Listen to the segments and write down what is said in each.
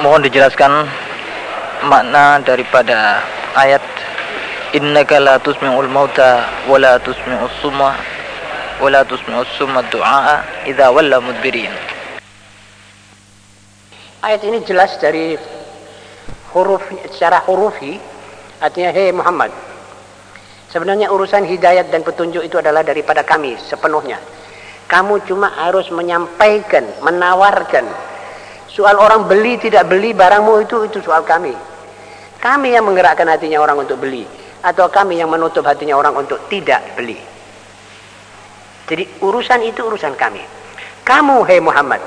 mohon dijelaskan makna daripada ayat innaka la tusmi'ul mauta wa la tusmi'us summa wa la tusmi'us summa du'a idza walla mudbirin. Ayat ini jelas dari huruf secara hurufi artinya hei Muhammad sebenarnya urusan hidayat dan petunjuk itu adalah daripada kami sepenuhnya kamu cuma harus menyampaikan menawarkan soal orang beli tidak beli barangmu itu itu soal kami kami yang menggerakkan hatinya orang untuk beli atau kami yang menutup hatinya orang untuk tidak beli jadi urusan itu urusan kami kamu hei Muhammad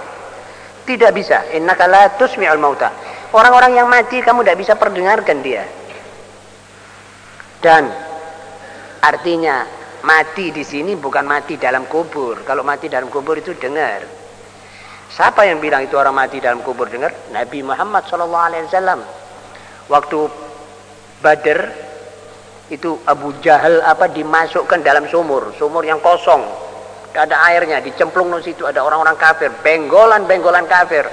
tidak bisa innaka la tusmi'ul mauta Orang-orang yang mati kamu tidak bisa perdengarkan dia. Dan artinya mati di sini bukan mati dalam kubur. Kalau mati dalam kubur itu dengar. Siapa yang bilang itu orang mati dalam kubur dengar? Nabi Muhammad SAW. Waktu Badr itu Abu Jahal apa dimasukkan dalam sumur, sumur yang kosong. Tidak ada airnya, dicemplung di situ ada orang-orang kafir, benggolan-benggolan kafir.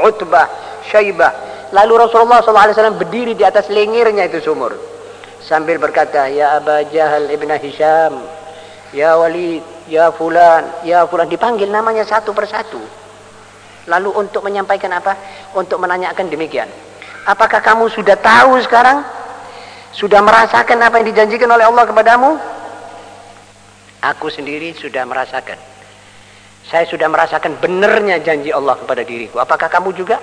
Utbah, Syaibah, Lalu Rasulullah SAW berdiri di atas lengirnya itu sumur. Sambil berkata, Ya Aba Jahal ibn Hisham, Ya Walid, Ya Fulan, Ya Fulan. Dipanggil namanya satu persatu. Lalu untuk menyampaikan apa? Untuk menanyakan demikian. Apakah kamu sudah tahu sekarang? Sudah merasakan apa yang dijanjikan oleh Allah kepadamu? Aku sendiri sudah merasakan. Saya sudah merasakan benarnya janji Allah kepada diriku. Apakah kamu juga?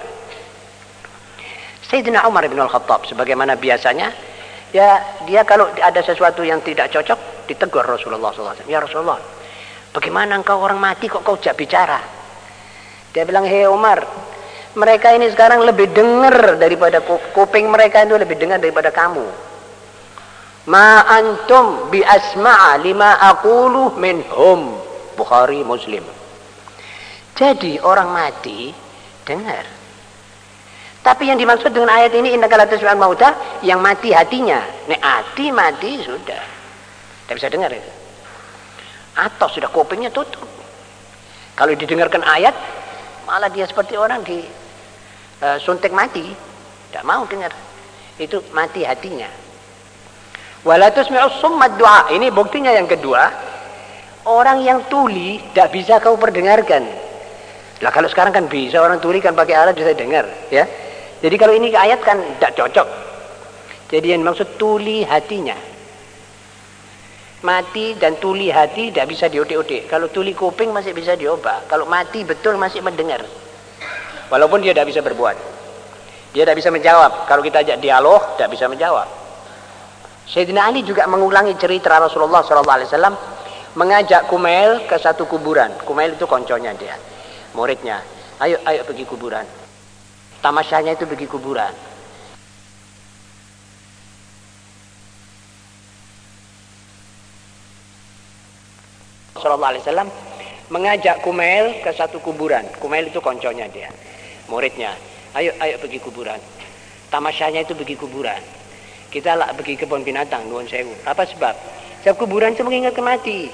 Sayyidina Umar bin Al-Khattab sebagaimana biasanya ya dia kalau ada sesuatu yang tidak cocok ditegur Rasulullah SAW. Ya Rasulullah, bagaimana engkau orang mati kok kau jak bicara? Dia bilang, hei Umar, mereka ini sekarang lebih dengar daripada kuping mereka itu lebih dengar daripada kamu. Ma antum bi asma'a lima aqulu minhum. Bukhari Muslim. Jadi orang mati dengar. Tapi yang dimaksud dengan ayat ini inna kala tasbihan mauta yang mati hatinya. Nek hati mati sudah. Tidak bisa dengar itu. Atau sudah kupingnya tutup. Kalau didengarkan ayat malah dia seperti orang di uh, suntik mati. Tidak mau dengar. Itu mati hatinya. Walatus summat doa. Ini buktinya yang kedua. Orang yang tuli tidak bisa kau perdengarkan. Lah kalau sekarang kan bisa orang tuli kan pakai alat bisa dengar, ya. Jadi kalau ini ayat kan tidak cocok. Jadi yang maksud tuli hatinya. Mati dan tuli hati tidak bisa diodik-odik. Kalau tuli kuping masih bisa diubah. Kalau mati betul masih mendengar. Walaupun dia tidak bisa berbuat. Dia tidak bisa menjawab. Kalau kita ajak dialog, tidak bisa menjawab. Sayyidina Ali juga mengulangi cerita Rasulullah SAW mengajak Kumail ke satu kuburan. Kumail itu konconya dia, muridnya. Ayo, ayo pergi kuburan. Tamasyanya itu pergi kuburan. Sallallahu Alaihi Wasallam mengajak Kumail ke satu kuburan. Kumail itu konconya dia, muridnya. Ayo, ayo pergi kuburan. Tamasyanya itu pergi kuburan. Kita lah pergi kebun binatang, nuwun sewu. Apa sebab? Sebab kuburan itu mengingatkan mati.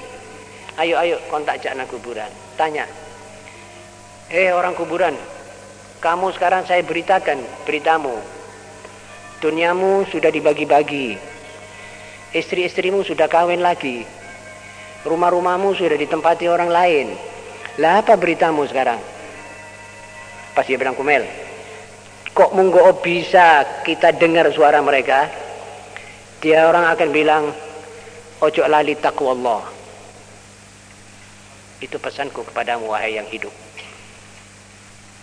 Ayo, ayo kontak jana kuburan. Tanya. Eh orang kuburan, kamu sekarang saya beritakan beritamu. Duniamu sudah dibagi-bagi. Istri-istrimu sudah kawin lagi. Rumah-rumahmu sudah ditempati orang lain. Lah apa beritamu sekarang? Pas dia bilang kumel. Kok munggo bisa kita dengar suara mereka? Dia orang akan bilang, ojo lali takwa Allah. Itu pesanku kepadamu wahai yang hidup.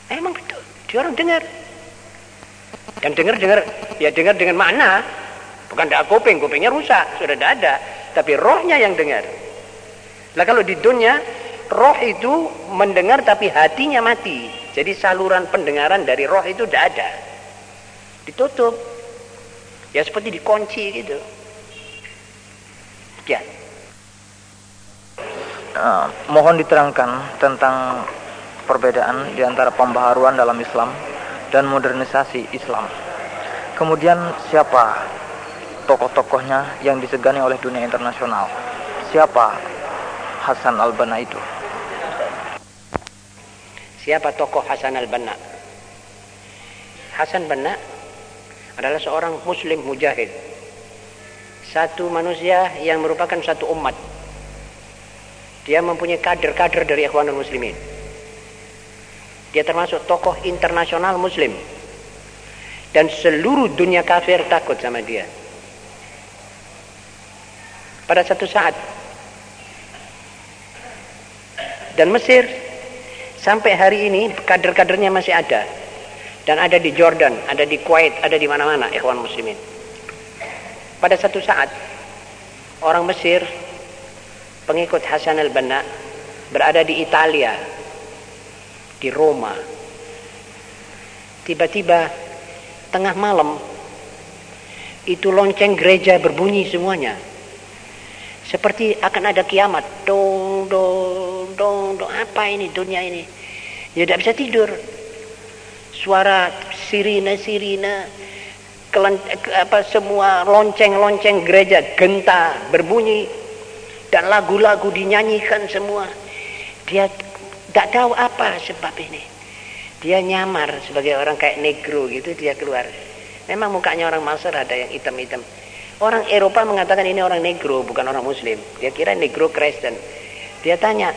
Emang betul. Dia orang dengar. Dan dengar-dengar, ya dengar dengan makna. Bukan tidak kuping, kupingnya rusak, sudah tidak ada. Tapi rohnya yang dengar. Lah kalau di dunia, roh itu mendengar tapi hatinya mati. Jadi saluran pendengaran dari roh itu tidak ada. Ditutup. Ya seperti dikunci gitu. Ya. Uh, mohon diterangkan tentang perbedaan di antara pembaharuan dalam Islam dan modernisasi Islam. Kemudian siapa tokoh-tokohnya yang disegani oleh dunia internasional? Siapa Hasan al-Banna itu? Siapa tokoh Hasan al-Banna? Hasan Banna adalah seorang muslim mujahid. Satu manusia yang merupakan satu umat. Dia mempunyai kader-kader dari Ikhwanul Muslimin. Dia termasuk tokoh internasional muslim. Dan seluruh dunia kafir takut sama dia. Pada satu saat dan Mesir sampai hari ini kader-kadernya masih ada dan ada di Jordan, ada di Kuwait, ada di mana-mana ikhwan muslimin. Pada satu saat orang Mesir pengikut Hasan al-Banna berada di Italia di Roma. Tiba-tiba tengah malam itu lonceng gereja berbunyi semuanya. Seperti akan ada kiamat. Dong, dong, dong, dong. Apa ini dunia ini? Ya tidak bisa tidur. Suara sirine-sirine apa semua lonceng-lonceng gereja genta berbunyi dan lagu-lagu dinyanyikan semua. Dia tidak tahu apa sebab ini. Dia nyamar sebagai orang kayak negro gitu dia keluar. Memang mukanya orang Masar ada yang hitam-hitam. Orang Eropa mengatakan ini orang negro bukan orang muslim. Dia kira negro Kristen. Dia tanya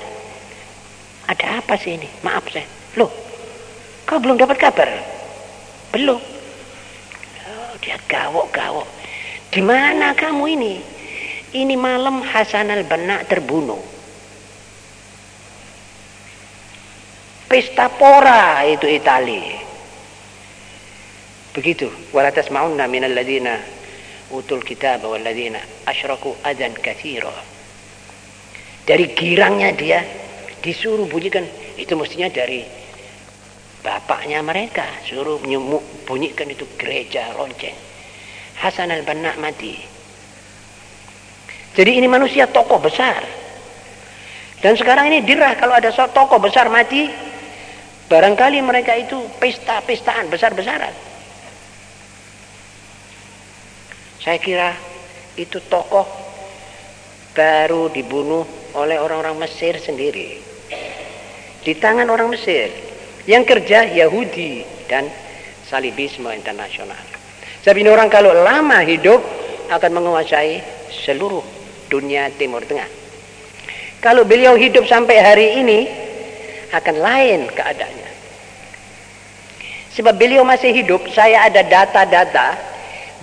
ada apa sih ini maaf saya loh Kau belum dapat kabar? Belum. Oh, dia gawok-gawok. Di mana kamu ini? Ini malam Hasan al-Banna terbunuh. Pesta pora itu Itali. Begitu. Wala tasma'unna minal ladina utul kitab wal ladina asyraku adan katsira. Dari girangnya dia disuruh bunyikan. Itu mestinya dari bapaknya mereka. Suruh nyemuk bunyikan itu gereja lonceng Hasan al-Banna mati. Jadi ini manusia tokoh besar. Dan sekarang ini dirah kalau ada tokoh besar mati barangkali mereka itu pesta-pestaan besar-besaran. Saya kira itu tokoh baru dibunuh oleh orang-orang Mesir sendiri di tangan orang Mesir yang kerja Yahudi dan salibisme internasional. Sebab ini orang kalau lama hidup akan menguasai seluruh dunia Timur Tengah. Kalau beliau hidup sampai hari ini akan lain keadaannya. Sebab beliau masih hidup, saya ada data-data,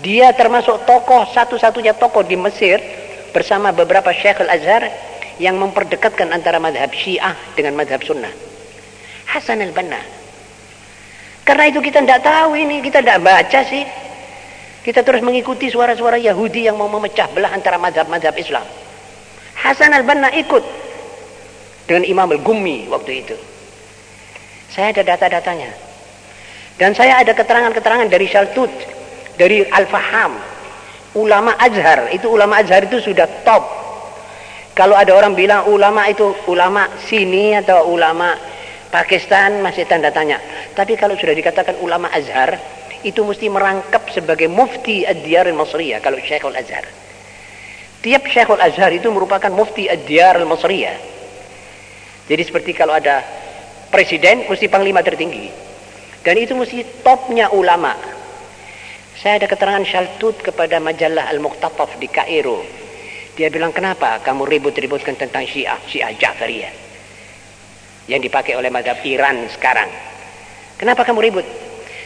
dia termasuk tokoh satu-satunya tokoh di Mesir bersama beberapa Syekh Al-Azhar yang memperdekatkan antara madhab Syiah dengan madhab Sunnah. Hasan al-Banna. Karena itu kita tidak tahu ini, kita tidak baca sih. Kita terus mengikuti suara-suara Yahudi yang mau memecah belah antara madhab-madhab Islam. Hasan al-Banna ikut dengan Imam al-Gummi waktu itu. Saya ada data-datanya. Dan saya ada keterangan-keterangan dari Shaltut, dari Al-Faham, ulama Azhar. Itu ulama Azhar itu sudah top. Kalau ada orang bilang ulama itu ulama sini atau ulama Pakistan masih tanda tanya. Tapi kalau sudah dikatakan ulama Azhar, itu mesti merangkap sebagai mufti ad-diyar al-masriyah kalau Syekhul Azhar. Tiap Syekhul Azhar itu merupakan mufti ad-diyar al-masriyah. Jadi seperti kalau ada presiden mesti panglima tertinggi. Dan itu mesti topnya ulama. Saya ada keterangan Shaltut kepada majalah Al-Muqtataf di Kairo. Dia bilang, kenapa kamu ribut-ributkan tentang Syiah, Syiah Ja'fariyah? yang dipakai oleh mazhab Iran sekarang. Kenapa kamu ribut?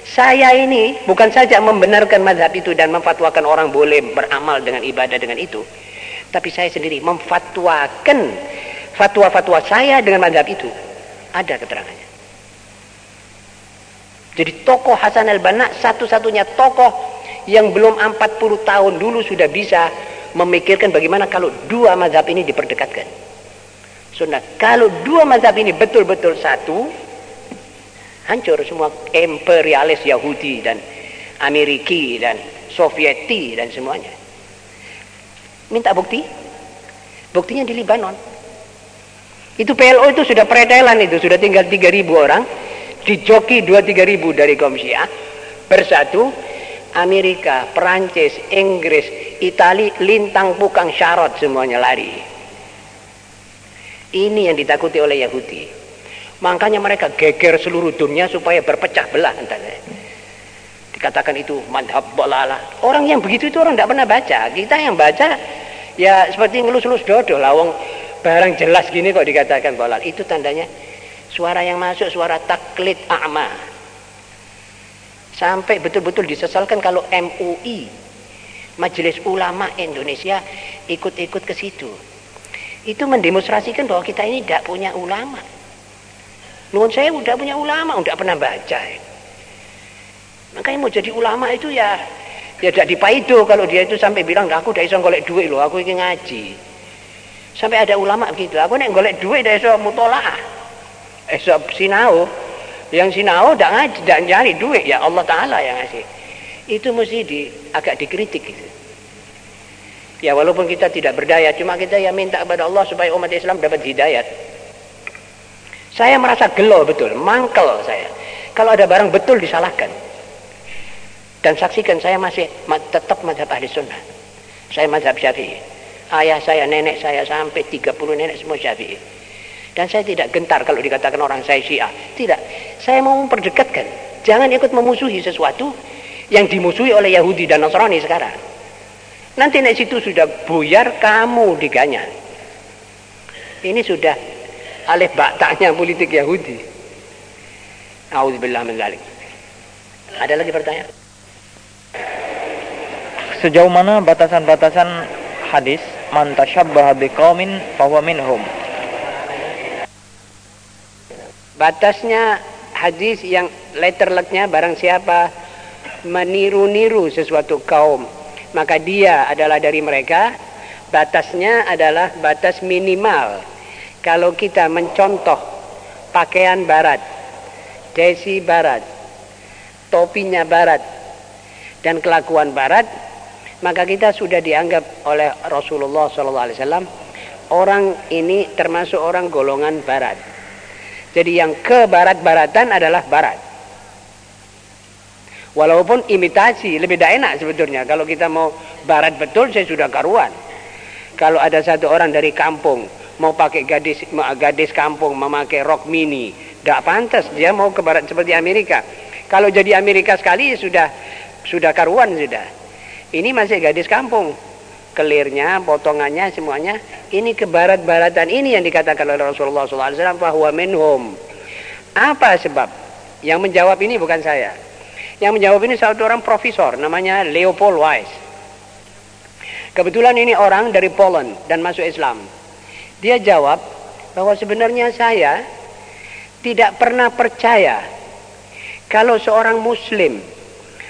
Saya ini bukan saja membenarkan mazhab itu dan memfatwakan orang boleh beramal dengan ibadah dengan itu. Tapi saya sendiri memfatwakan fatwa-fatwa saya dengan mazhab itu. Ada keterangannya. Jadi tokoh Hasan al-Banna satu-satunya tokoh yang belum 40 tahun dulu sudah bisa memikirkan bagaimana kalau dua mazhab ini diperdekatkan sunnah. Kalau dua mazhab ini betul-betul satu, hancur semua imperialis Yahudi dan Ameriki dan Sovieti dan semuanya. Minta bukti? Buktinya di Libanon. Itu PLO itu sudah pretelan itu, sudah tinggal 3000 orang, dijoki 2-3 ribu dari kaum Syiah, bersatu, Amerika, Perancis, Inggris, Itali, lintang pukang syarat semuanya lari. Ini yang ditakuti oleh Yahudi. Makanya mereka geger seluruh dunia supaya berpecah belah antara. dikatakan itu madhab bolala orang yang begitu itu orang tidak pernah baca kita yang baca ya seperti ngelus-ngelus dodol lawang barang jelas gini kok dikatakan bolal itu tandanya suara yang masuk suara taklid a'ma sampai betul-betul disesalkan kalau MUI Majelis Ulama Indonesia ikut-ikut ke situ itu mendemonstrasikan bahwa kita ini tidak punya ulama Nuhun saya udah punya ulama, udah pernah baca. Makanya mau jadi ulama itu ya ya tidak dipaido kalau dia itu sampai bilang aku udah iso golek duit loh, aku ingin ngaji. Sampai ada ulama begitu, aku nek golek duit udah iso mutolaah. Iso sinau. Yang sinau tidak ngaji, tidak nyari duit ya Allah Taala yang ngasih. Itu mesti di agak dikritik gitu. Ya walaupun kita tidak berdaya, cuma kita ya minta kepada Allah supaya umat Islam dapat hidayat. Saya merasa gelo betul, mangkel saya. Kalau ada barang betul disalahkan. Dan saksikan saya masih tetap mazhab ahli sunnah. Saya mazhab syafi'i. Ayah saya, nenek saya sampai 30 nenek semua syafi'i. Dan saya tidak gentar kalau dikatakan orang saya syiah. Tidak. Saya mau memperdekatkan. Jangan ikut memusuhi sesuatu yang dimusuhi oleh Yahudi dan Nasrani sekarang. Nanti nek situ sudah buyar, kamu diganyang. Ini sudah alih baktaknya politik Yahudi. Auzubillah min. Ada lagi pertanyaan? Sejauh mana batasan-batasan hadis man tasyabbaha biqaumin fahuwa minhum? Batasnya hadis yang letter lucknya barang siapa meniru-niru sesuatu kaum maka dia adalah dari mereka batasnya adalah batas minimal kalau kita mencontoh pakaian barat, desi barat, topinya barat, dan kelakuan barat, maka kita sudah dianggap oleh Rasulullah SAW orang ini termasuk orang golongan barat. Jadi yang ke barat-baratan adalah barat. Walaupun imitasi lebih tidak enak sebetulnya. Kalau kita mau barat betul saya sudah karuan. Kalau ada satu orang dari kampung mau pakai gadis gadis kampung memakai rok mini tidak pantas dia mau ke barat seperti Amerika kalau jadi Amerika sekali sudah sudah karuan sudah ini masih gadis kampung kelirnya potongannya semuanya ini ke barat-baratan. Ini yang dikatakan oleh Rasulullah SAW bahwa minhum. Apa sebab? Yang menjawab ini bukan saya. Yang menjawab ini satu orang profesor namanya Leopold Weiss. Kebetulan ini orang dari Poland dan masuk Islam. Dia jawab bahwa sebenarnya saya tidak pernah percaya kalau seorang muslim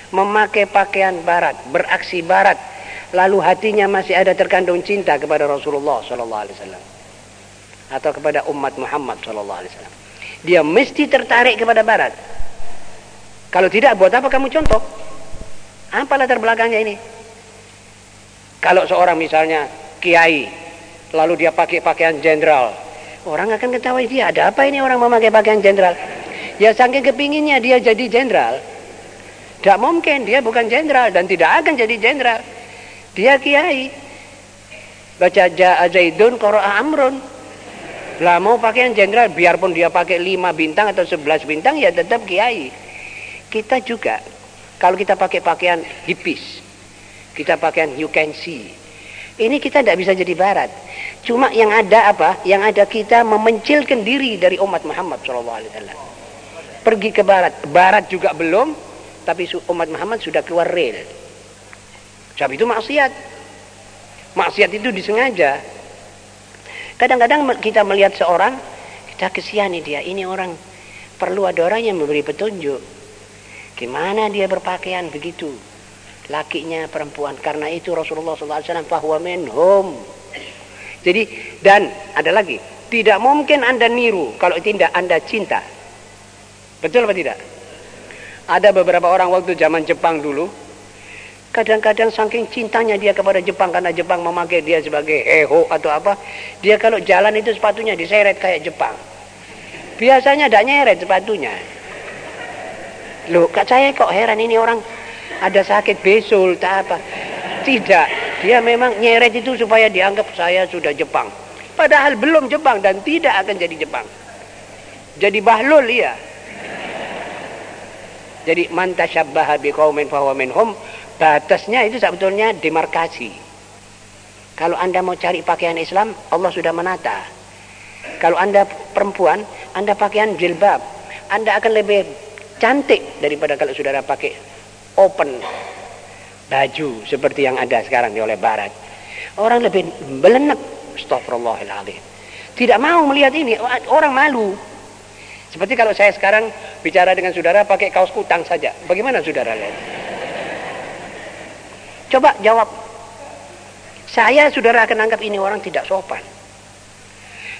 memakai pakaian barat, beraksi barat, lalu hatinya masih ada terkandung cinta kepada Rasulullah sallallahu alaihi wasallam atau kepada umat Muhammad sallallahu alaihi wasallam. Dia mesti tertarik kepada barat. Kalau tidak buat apa kamu contoh? Apa latar belakangnya ini? Kalau seorang misalnya kiai lalu dia pakai pakaian jenderal orang akan ketahui dia ada apa ini orang memakai pakaian jenderal ya saking kepinginnya dia jadi jenderal tidak mungkin dia bukan jenderal dan tidak akan jadi jenderal dia kiai baca Zaidun Qara'a Amrun lah mau pakaian jenderal biarpun dia pakai lima bintang atau sebelas bintang ya tetap kiai kita juga kalau kita pakai pakaian hipis kita pakaian you can see ini kita tidak bisa jadi barat. Cuma yang ada apa? Yang ada kita memencilkan diri dari umat Muhammad SAW. Pergi ke barat. Barat juga belum, tapi umat Muhammad sudah keluar rel. Sebab itu maksiat. Maksiat itu disengaja. Kadang-kadang kita melihat seorang, kita kesihani dia. Ini orang perlu ada orang yang memberi petunjuk. Gimana dia berpakaian begitu? lakinya perempuan karena itu Rasulullah SAW bahwa minhum jadi dan ada lagi tidak mungkin anda niru kalau tidak anda cinta betul apa tidak ada beberapa orang waktu zaman Jepang dulu kadang-kadang saking cintanya dia kepada Jepang karena Jepang memakai dia sebagai heho atau apa dia kalau jalan itu sepatunya diseret kayak Jepang. Biasanya tidak nyeret sepatunya. Loh kak saya kok heran ini orang ada sakit besul tak apa. Tidak dia memang nyeret itu supaya dianggap saya sudah Jepang. Padahal belum Jepang dan tidak akan jadi Jepang. Jadi bahlul ya Jadi man tasyabbaha biqaumin fahuwa minhum. Batasnya itu sebetulnya demarkasi. Kalau Anda mau cari pakaian Islam, Allah sudah menata. Kalau Anda perempuan, Anda pakaian jilbab. Anda akan lebih cantik daripada kalau saudara pakai open baju seperti yang ada sekarang di oleh barat. Orang lebih belenek. Astagfirullahaladzim. Tidak mau melihat ini. Orang malu. Seperti kalau saya sekarang bicara dengan saudara pakai kaos kutang saja. Bagaimana saudara lihat? Coba jawab. Saya saudara akan anggap ini orang tidak sopan.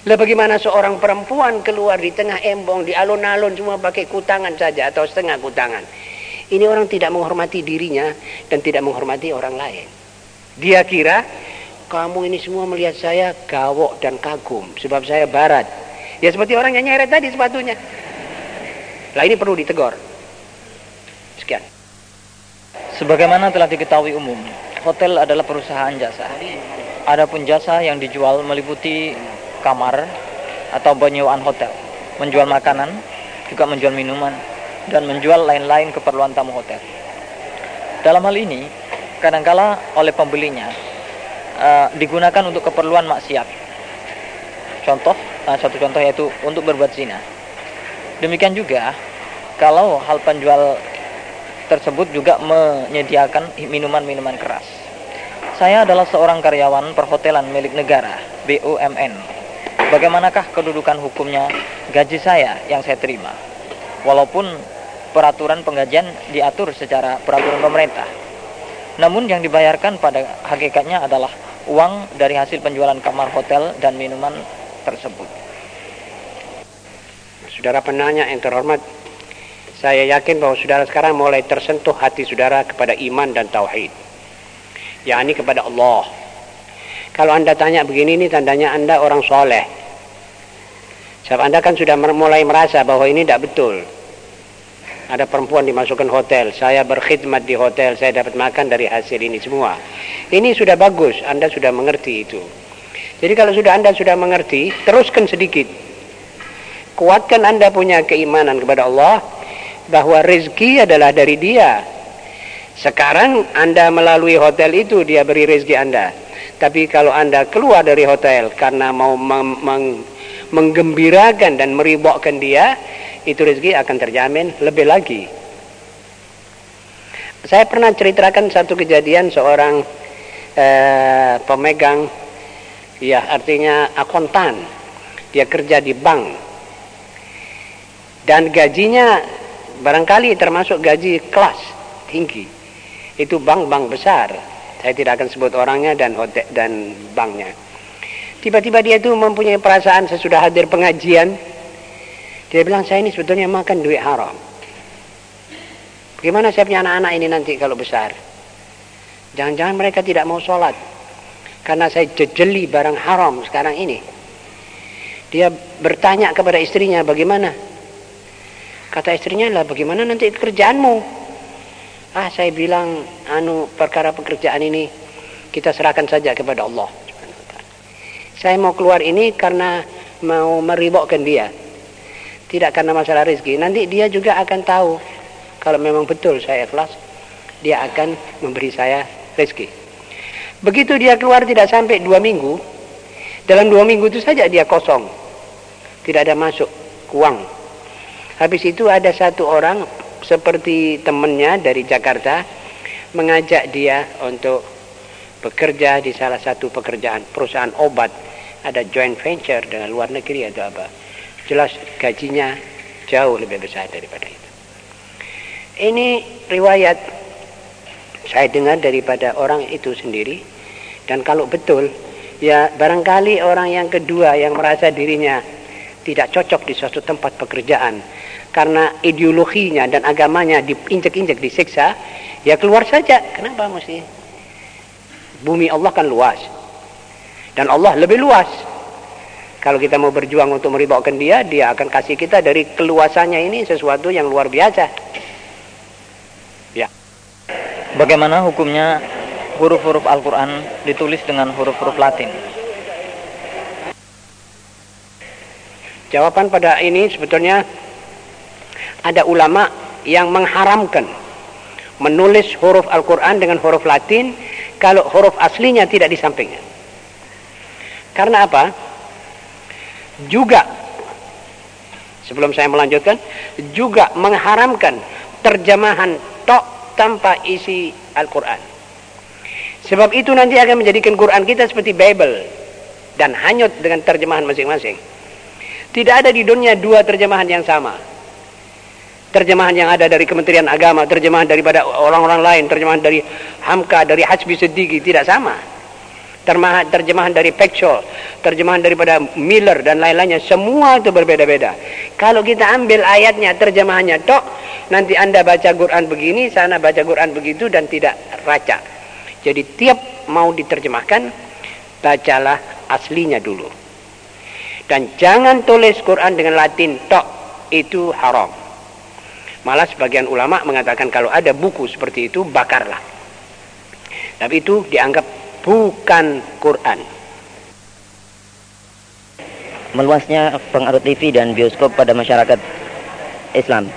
Lah bagaimana seorang perempuan keluar di tengah embong, di alun-alun semua pakai kutangan saja atau setengah kutangan. Ini orang tidak menghormati dirinya dan tidak menghormati orang lain. Dia kira kamu ini semua melihat saya gawok dan kagum sebab saya barat. Ya seperti orang yang nyeret tadi sepatunya. Lah ini perlu ditegur. Sebagaimana telah diketahui umum, hotel adalah perusahaan jasa. Adapun jasa yang dijual meliputi kamar atau penyewaan hotel, menjual makanan, juga menjual minuman, dan menjual lain-lain keperluan tamu hotel. Dalam hal ini, kadangkala oleh pembelinya uh, digunakan untuk keperluan maksiat. Contoh, uh, satu contoh yaitu untuk berbuat zina. Demikian juga kalau hal penjual tersebut juga menyediakan minuman-minuman keras. Saya adalah seorang karyawan perhotelan milik negara, BUMN, bagaimanakah kedudukan hukumnya? Gaji saya yang saya terima. Walaupun peraturan penggajian diatur secara peraturan pemerintah. Namun yang dibayarkan pada hakikatnya adalah uang dari hasil penjualan kamar hotel dan minuman tersebut. Saudara penanya yang terhormat saya yakin bahwa saudara sekarang mulai tersentuh hati saudara kepada iman dan tauhid yakni kepada Allah kalau anda tanya begini ini tandanya anda orang soleh Sebab anda kan sudah mulai merasa bahwa ini tidak betul. Ada perempuan dimasukkan hotel, saya berkhidmat di hotel, saya dapat makan dari hasil ini semua. Ini sudah bagus, anda sudah mengerti itu. Jadi kalau sudah anda sudah mengerti, teruskan sedikit. Kuatkan anda punya keimanan kepada Allah bahwa rezeki adalah dari dia. Sekarang anda melalui hotel itu dia beri rezeki anda. Tapi kalau anda keluar dari hotel karena mau meng menggembirakan dan meribokkan dia, itu rezeki akan terjamin lebih lagi. Saya pernah ceritakan satu kejadian seorang eh, pemegang, ya artinya akuntan, dia kerja di bank dan gajinya barangkali termasuk gaji kelas tinggi. Itu bank-bank besar. Saya tidak akan sebut orangnya dan hotel dan banknya. Tiba-tiba dia itu mempunyai perasaan sesudah hadir pengajian. Dia bilang, saya ini sebetulnya makan duit haram. Bagaimana saya punya anak-anak ini nanti kalau besar? Jangan-jangan mereka tidak mau sholat. Karena saya jejeli barang haram sekarang ini. Dia bertanya kepada istrinya, bagaimana? Kata istrinya lah, bagaimana nanti kerjaanmu? Ah, saya bilang, anu perkara pekerjaan ini kita serahkan saja kepada Allah. Saya mau keluar ini karena mau meribokkan dia. Tidak karena masalah rezeki. Nanti dia juga akan tahu kalau memang betul saya ikhlas, dia akan memberi saya rezeki. Begitu dia keluar tidak sampai dua minggu, dalam dua minggu itu saja dia kosong. Tidak ada masuk uang. Habis itu ada satu orang seperti temannya dari Jakarta mengajak dia untuk bekerja di salah satu pekerjaan perusahaan obat. Ada joint venture dengan luar negeri atau apa. Jelas gajinya jauh lebih besar daripada itu. Ini riwayat saya dengar daripada orang itu sendiri. Dan kalau betul ya barangkali orang yang kedua yang merasa dirinya tidak cocok di suatu tempat pekerjaan karena ideologinya dan agamanya diinjek-injek disiksa ya keluar saja kenapa mesti bumi Allah kan luas dan Allah lebih luas. Kalau kita mau berjuang untuk meribaukan dia, dia akan kasih kita dari keluasannya ini sesuatu yang luar biasa. Ya. Bagaimana hukumnya huruf-huruf Al-Quran ditulis dengan huruf-huruf Latin? Jawaban pada ini sebetulnya ada ulama yang mengharamkan menulis huruf Al-Quran dengan huruf Latin kalau huruf aslinya tidak di sampingnya. Karena apa? Juga sebelum saya melanjutkan juga mengharamkan terjemahan tok tanpa isi Al-Quran. Sebab itu nanti akan menjadikan Quran kita seperti Bible dan hanyut dengan terjemahan masing-masing. Tidak ada di dunia dua terjemahan yang sama terjemahan yang ada dari Kementerian Agama, terjemahan daripada orang-orang lain, terjemahan dari Hamka, dari Hasbi Sediki tidak sama. Terjemahan, dari Pekcol, terjemahan daripada Miller dan lain-lainnya, semua itu berbeda-beda. Kalau kita ambil ayatnya, terjemahannya tok, nanti Anda baca Quran begini, sana baca Quran begitu dan tidak raca. Jadi tiap mau diterjemahkan, bacalah aslinya dulu. Dan jangan tulis Quran dengan Latin tok, itu haram. Malah sebagian ulama mengatakan kalau ada buku seperti itu bakarlah. Tapi itu dianggap bukan Quran. Meluasnya pengaruh TV dan bioskop pada masyarakat Islam.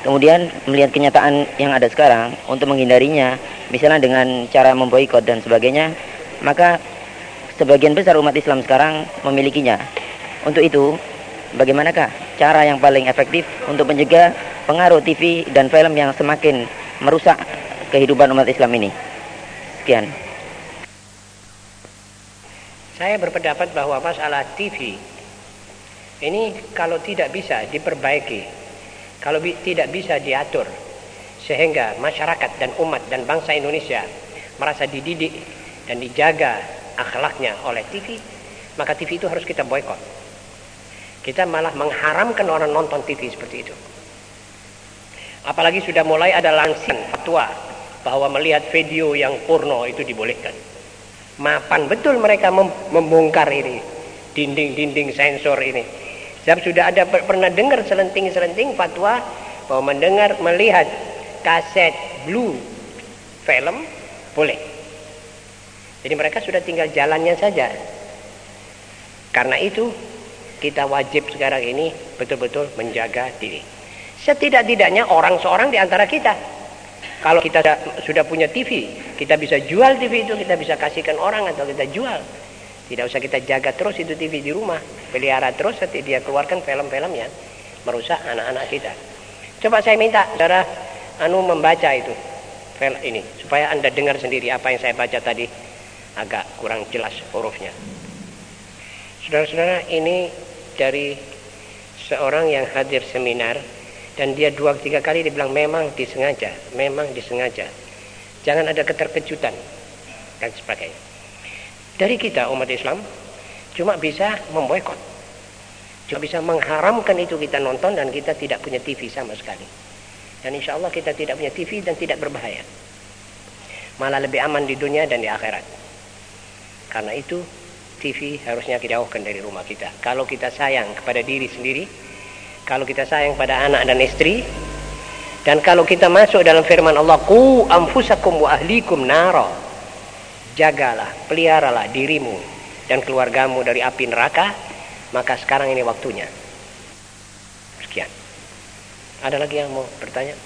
Kemudian melihat kenyataan yang ada sekarang untuk menghindarinya, misalnya dengan cara memboikot dan sebagainya, maka sebagian besar umat Islam sekarang memilikinya. Untuk itu, bagaimanakah cara yang paling efektif untuk mencegah pengaruh TV dan film yang semakin merusak kehidupan umat Islam ini. Sekian. Saya berpendapat bahwa masalah TV ini kalau tidak bisa diperbaiki, kalau bi tidak bisa diatur sehingga masyarakat dan umat dan bangsa Indonesia merasa dididik dan dijaga akhlaknya oleh TV, maka TV itu harus kita boykot. Kita malah mengharamkan orang nonton TV seperti itu. Apalagi sudah mulai ada langsian fatwa bahwa melihat video yang porno itu dibolehkan. Mapan betul mereka mem membongkar ini dinding-dinding sensor ini. Saya sudah ada pernah dengar selenting-selenting fatwa bahwa mendengar melihat kaset blue film boleh. Jadi mereka sudah tinggal jalannya saja. Karena itu kita wajib sekarang ini betul-betul menjaga diri. Setidak-tidaknya orang seorang di antara kita. Kalau kita sudah punya TV, kita bisa jual TV itu, kita bisa kasihkan orang atau kita jual. Tidak usah kita jaga terus itu TV di rumah. Pelihara terus setiap dia keluarkan film-film yang merusak anak-anak kita. Coba saya minta saudara anu membaca itu film ini supaya Anda dengar sendiri apa yang saya baca tadi agak kurang jelas hurufnya. Saudara-saudara, ini dari seorang yang hadir seminar dan dia dua tiga kali dia bilang memang disengaja memang disengaja. Jangan ada keterkejutan dan sebagainya. Dari kita umat Islam cuma bisa memboikot. Cuma bisa mengharamkan itu kita nonton dan kita tidak punya TV sama sekali. Dan insya Allah kita tidak punya TV dan tidak berbahaya. Malah lebih aman di dunia dan di akhirat. Karena itu TV harusnya kita jauhkan dari rumah kita. Kalau kita sayang kepada diri sendiri kalau kita sayang pada anak dan istri dan kalau kita masuk dalam firman Allah ku anfusakum wa ahlikum nara jagalah peliharalah dirimu dan keluargamu dari api neraka maka sekarang ini waktunya. Sekian. Ada lagi yang mau bertanya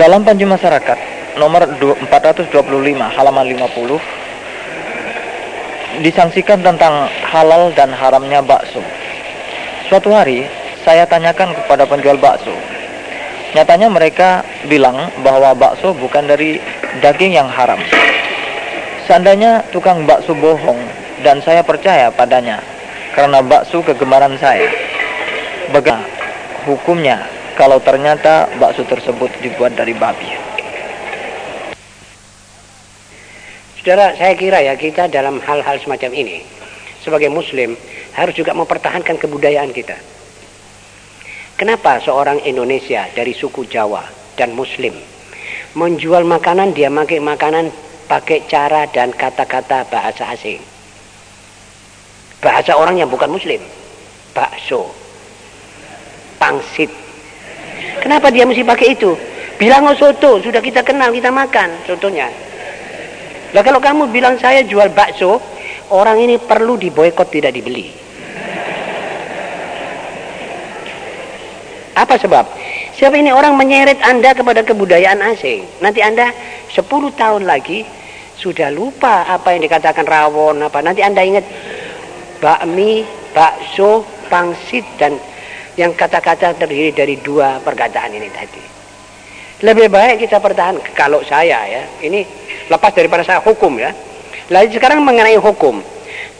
dalam panji masyarakat nomor 425 halaman 50 disangsikan tentang halal dan haramnya bakso. Suatu hari, saya tanyakan kepada penjual bakso. Nyatanya mereka bilang bahwa bakso bukan dari daging yang haram. Seandainya tukang bakso bohong dan saya percaya padanya karena bakso kegemaran saya. Bagaimana hukumnya kalau ternyata bakso tersebut dibuat dari babi? Saudara, saya kira ya kita dalam hal-hal semacam ini sebagai muslim harus juga mempertahankan kebudayaan kita. Kenapa seorang Indonesia dari suku Jawa dan muslim menjual makanan dia pakai makanan pakai cara dan kata-kata bahasa asing. Bahasa orang yang bukan muslim. Bakso. Pangsit. Kenapa dia mesti pakai itu? Bilang oh soto, sudah kita kenal, kita makan, contohnya. Nah kalau kamu bilang saya jual bakso, orang ini perlu diboykot tidak dibeli. Apa sebab? Siapa ini orang menyeret Anda kepada kebudayaan asing. Nanti Anda 10 tahun lagi sudah lupa apa yang dikatakan rawon apa. Nanti Anda ingat bakmi, bakso, pangsit dan yang kata-kata terdiri dari dua perkataan ini tadi. Lebih baik kita pertahan kalau saya ya, ini lepas daripada saya hukum ya. Lalu sekarang mengenai hukum.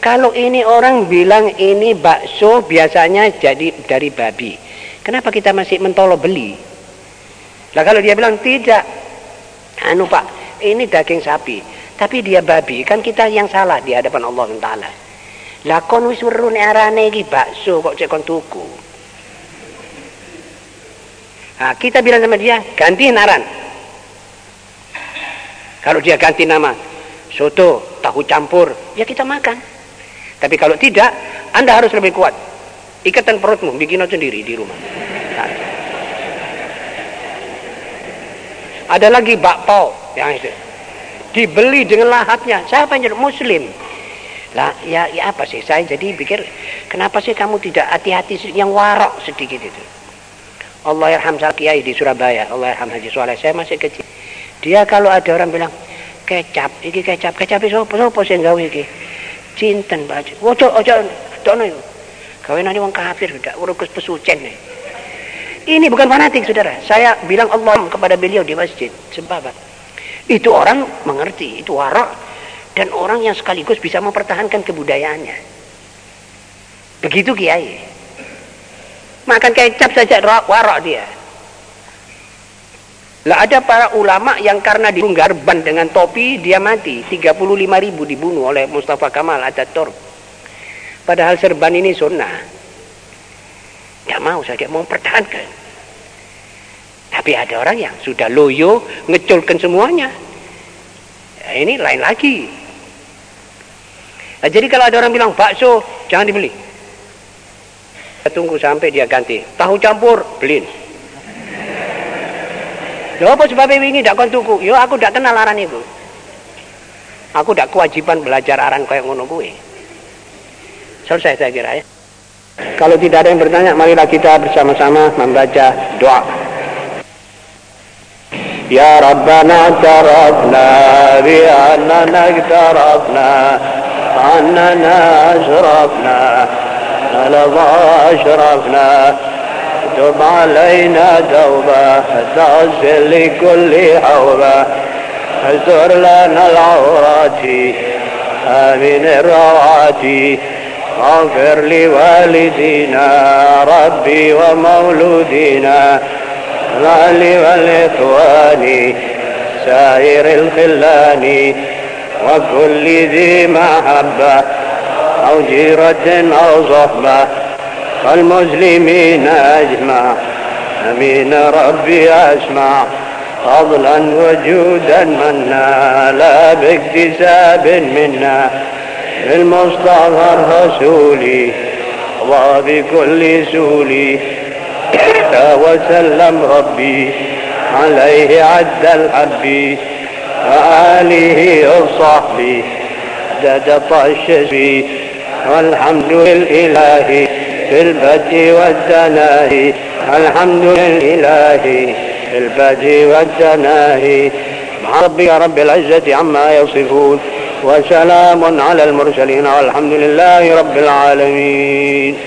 Kalau ini orang bilang ini bakso biasanya jadi dari babi. Kenapa kita masih mentolo beli? Lah kalau dia bilang tidak, anu pak, ini daging sapi, tapi dia babi, kan kita yang salah di hadapan Allah Taala. Lah kon wis weru arane iki bakso kok cek kon tuku. Nah, kita bilang sama dia, ganti naran. Kalau dia ganti nama, soto, tahu campur, ya kita makan. Tapi kalau tidak, Anda harus lebih kuat. Ikatan perutmu, bikin sendiri di rumah. Nah. Ada lagi bakpao yang itu. Dibeli dengan lahatnya. Siapa yang muslim? Lah, ya, ya apa sih? Saya jadi pikir, kenapa sih kamu tidak hati-hati yang warok sedikit itu? Allah yarham kiai di Surabaya, Allah yarham Haji Soleh. Saya masih kecil. Dia kalau ada orang bilang kecap, iki kecap, kecap itu apa apa sing gawe iki? Cinten baju. Ojo ojo dono itu. Kawin wong kafir sudah urus pesucen nih. Ini bukan fanatik saudara. Saya bilang Allah kepada beliau di masjid. Sebab itu orang mengerti, itu warak dan orang yang sekaligus bisa mempertahankan kebudayaannya. Begitu kiai. Makan kecap saja warak dia. Lah ada para ulama yang karena dirunggarban dengan topi dia mati. 35 ribu dibunuh oleh Mustafa Kamal Ataturk. Padahal serban ini sunnah. Tidak mau saja mau pertahankan. Tapi ada orang yang sudah loyo ngeculkan semuanya. Ya, ini lain lagi. Nah, jadi kalau ada orang bilang bakso jangan dibeli. Kita tunggu sampai dia ganti. Tahu campur, belin. Lho apa sebabnya ini tidak kau tuku? Yo aku tidak kenal aran itu. Aku tidak kewajiban belajar aran kayak ngono kuwi. Selesai saya kira ya. Kalau tidak ada yang bertanya, marilah kita bersama-sama membaca doa. Ya Rabbana tarafna bi annana tarafna annana asrafna ala asrafna تب علينا توبة تغفر لكل حوبة استر لنا العورات. آمين الروات. اغفر لوالدينا ربي ومولودينا الأهل والإخوان سائر الخلان وكل ذي محبة. أو جيرة أو صحبة والمسلمين أجمع. أمين ربي أسمع. فضلا وجودا منا لا باكتساب منا. بالمصطفى الرسول وبكل سولي وسلم ربي عليه عد الحب. وآله وصحبه عدد طش والحمد لله في البدء والثناء الحمد لله في البدء والثناء ربي رب العزة عما يصفون وسلام على المرسلين والحمد لله رب العالمين.